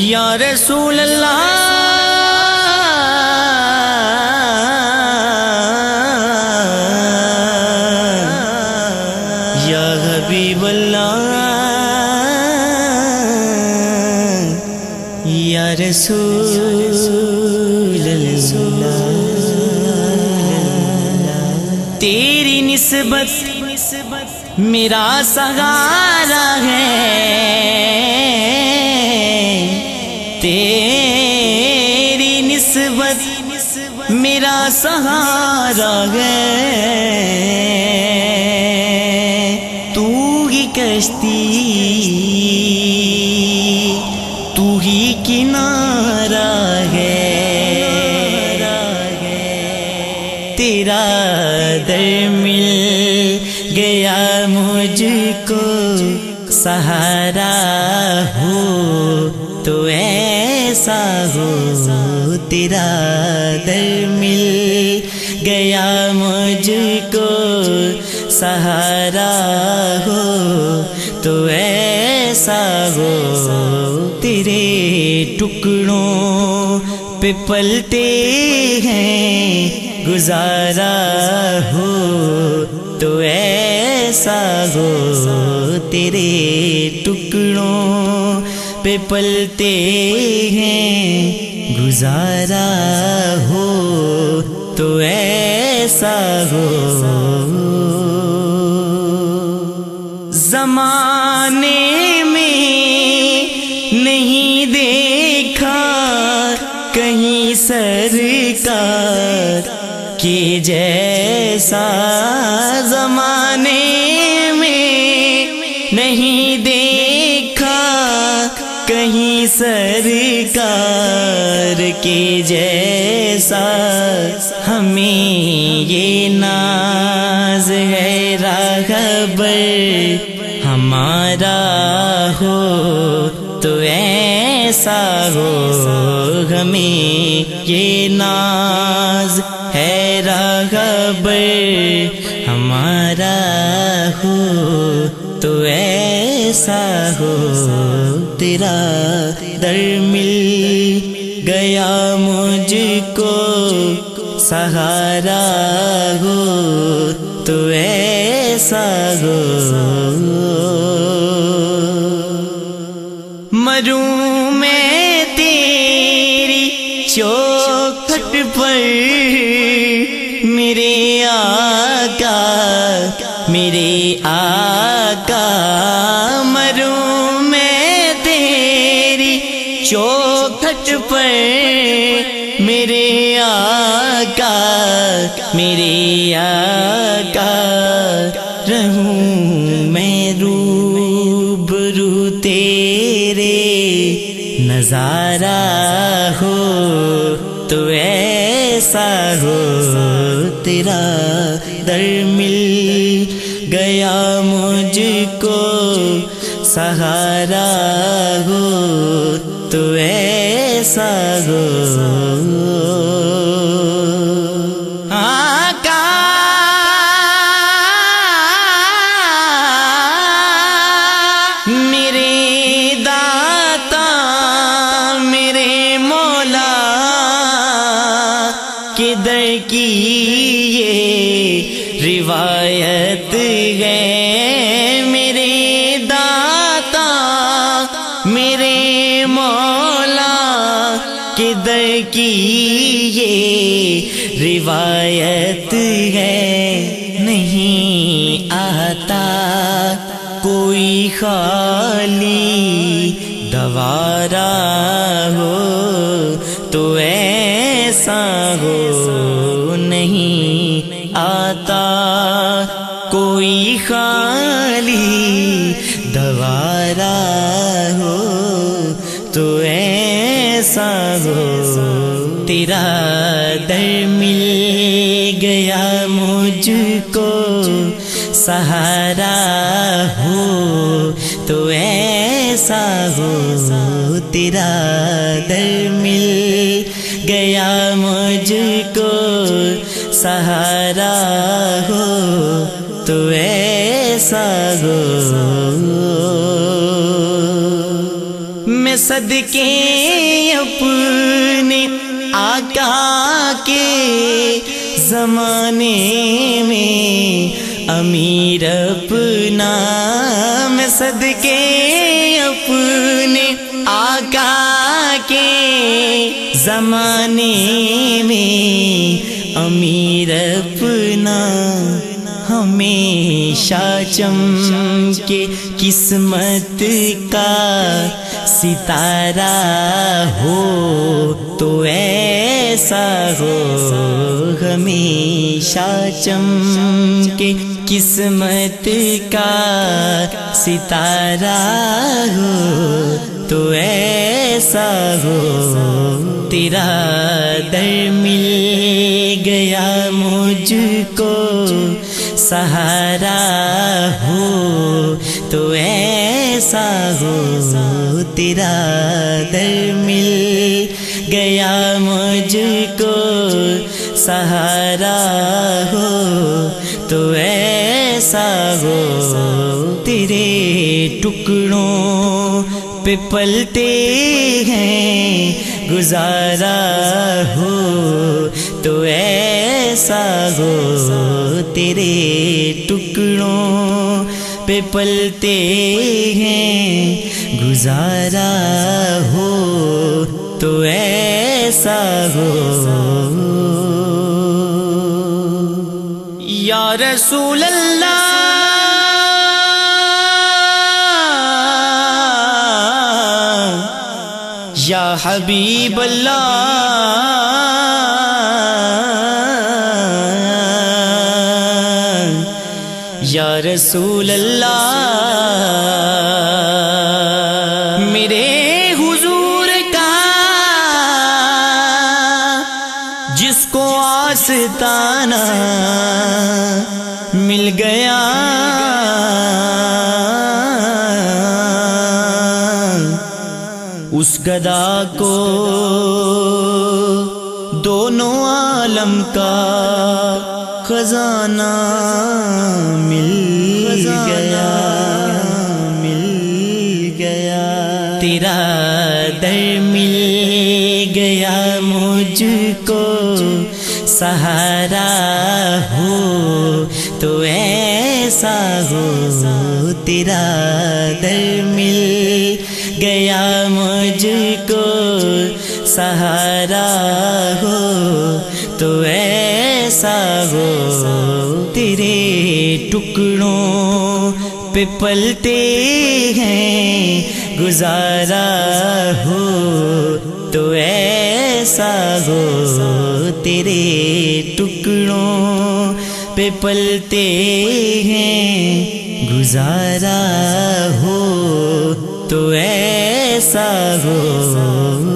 یا رسول اللہ یا حبیب اللہ یا رسول اللہ۔ تیری نسبت میرا سہارا ہے۔ تیری نسبت میرا سہارا ہے۔ تو ہی کشتی، تو ہی کنارا ہے۔ تیرا در مل گیا مجھ کو سہارا۔ تیرا در مل گیا مجھ کو، سہارا ہو تو ایسا ہو۔ تیرے ٹکڑوں پہ پلتے ہیں، گزارا ہو تو ایسا ہو۔ تیرے ٹکڑوں پہ پلتے ہیں گزارا ہو تو ایسا ہو۔ زمانے میں نہیں دیکھا کہیں سرکار کے جیسا۔ زمانے میں نہیں دیکھا سرکار کی جیسا ہمیں یہ ناز ہے راغبر ہمارا ہو تو ایسا ہو، ہمیں یہ ناز ہو تو ایسا ہو، تیرا در مل گیا مجھ کو، سہارا ہو، تو ایسا ہو۔ مروں چوکھٹ پر میرے آقا میرے آقا، رہوں میں روبرو تیرے نظارہ ہو تو ایسا ہو تیرا در مل گیا مجھ کو، سہارا ہو تو ایسا ہو۔ آقا۔ میرے داتا میرے مولا کدھر کی یہ روایت ہے؟ کدھر کی یہ روایت ہے نہیں آتا کوئی خالی دوارا ہو تو ایسا ہو نہیں در مل گیا مجھ کو، سہارا ہو تو ایسا ہو تیرا در مل گیا مجھ کو، سہارا ہو تو ایسا ہو۔ میں صدقے زمانے میں امیر اپنا میں صدقے اپنے آقا کے زمانے میں امیر اپنا ہمیشہ چم کے قسمت کا ستارہ ہو تو ایسا ہو ہمیشہ چم کے قسمت کا ستارہ ہو تو ایسا ہو تیرا در مل گیا مجھ کو سہارا ہو تو ایسا ہو تیرا در مل گیا مجھ کو سہارا ہو، تو ایسا ہو۔ تیرے ٹکڑوں پہ پلتے ہیں، گزارا ہو۔ تو ایسا ہو۔ تیرے ٹکڑوں پہ پلتے ہیں، گزارا ہو۔ تو ایسا ہو۔ یا رسول اللہ یا حبیب اللہ یا رسول اللہ۔ آستانہ مل گیا۔ اس گدا کو دونوں عالم کا خزانہ مل گیا۔ مل گیا۔ تیرا در مل گیا۔ مجھ کو سہارا ہو تو ایسا ہو، تیرا در مل گیا مجھ کو۔ سہارا ہو تو ایسا ہو، تیرے ٹکڑوں پہ پلتے ہیں۔ گزارا ہو تو ایسا ہو تیرے ٹکڑوں پہ پلتے ہیں۔ گزارا ہو تو ایسا ہو۔